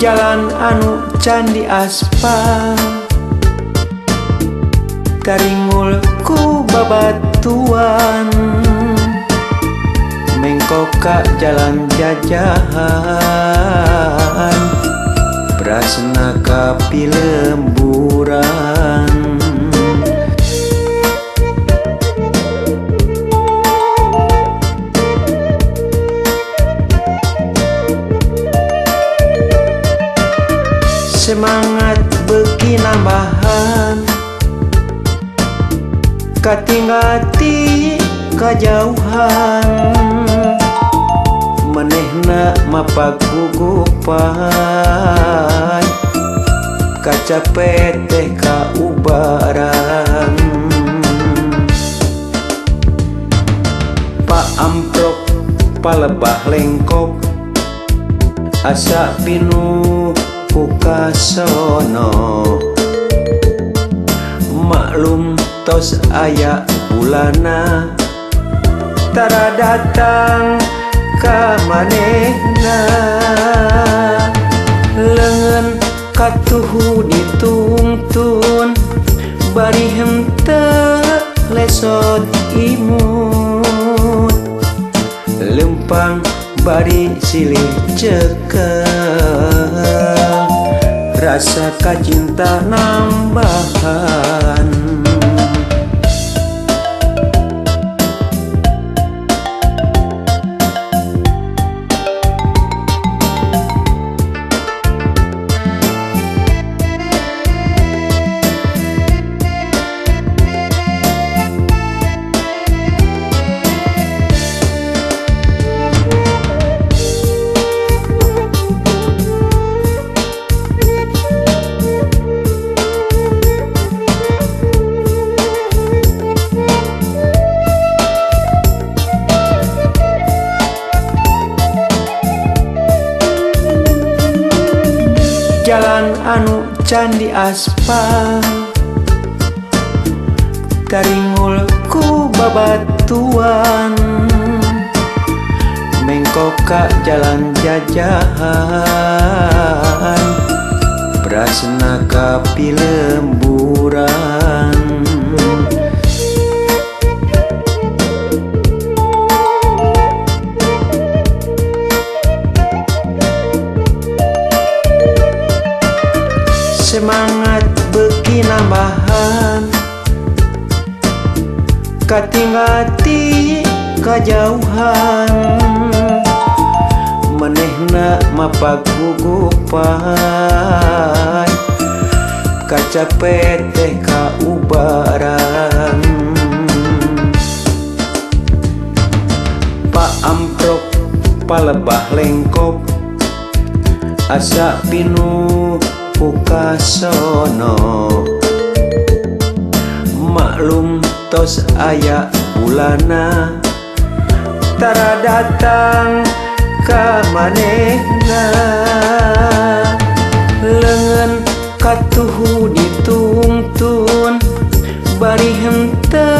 jalan anu candi aspal. Karingulku babatuan. Mengkoka jalan jajahan. Prasna kapi Katingati kajauhan Menehna mapagugupan Kaca peteh kaubaran. Pak amprok palebah lengkok Asa pinuh pukasono Maklum tos aya bulanatara datang kamanehna lengan katuhu ditungtun. Bari hente lesot imut. Lempang bari silih cekel. Rasa kacinta nambahan. Jalan anu candi aspal Karingulku babatuan. Mengkoka jalan jajahan. Prasna kapi lemburan Katingati kajauhan Menehna mapagugupan Kaca peteh kaubaran. Pak amprok palebah lengkok Asa pinuh pukasono Maklum tos aya bulanatara datang kemanehna lengan katuhu ditungtun. Bari hente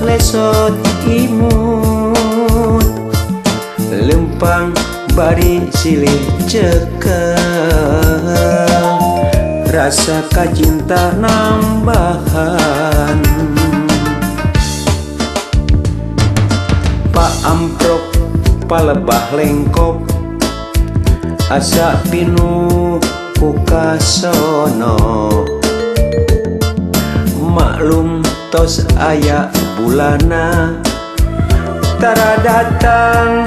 lesot imut. Lempang bari silih cekal. Rasa kacinta nambahan. Palebah lengkok asa pinuh pukasono. Maklum tos aya bulana Tara datang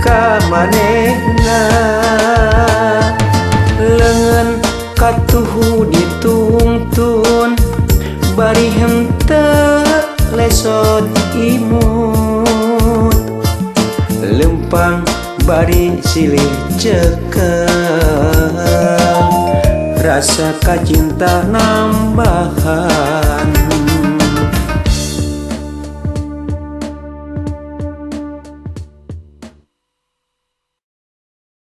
ka manehna. Lengan katuhu ditungtun Bari hente lesot imut Kupang bari silih ceker rasa kacinta nambahan.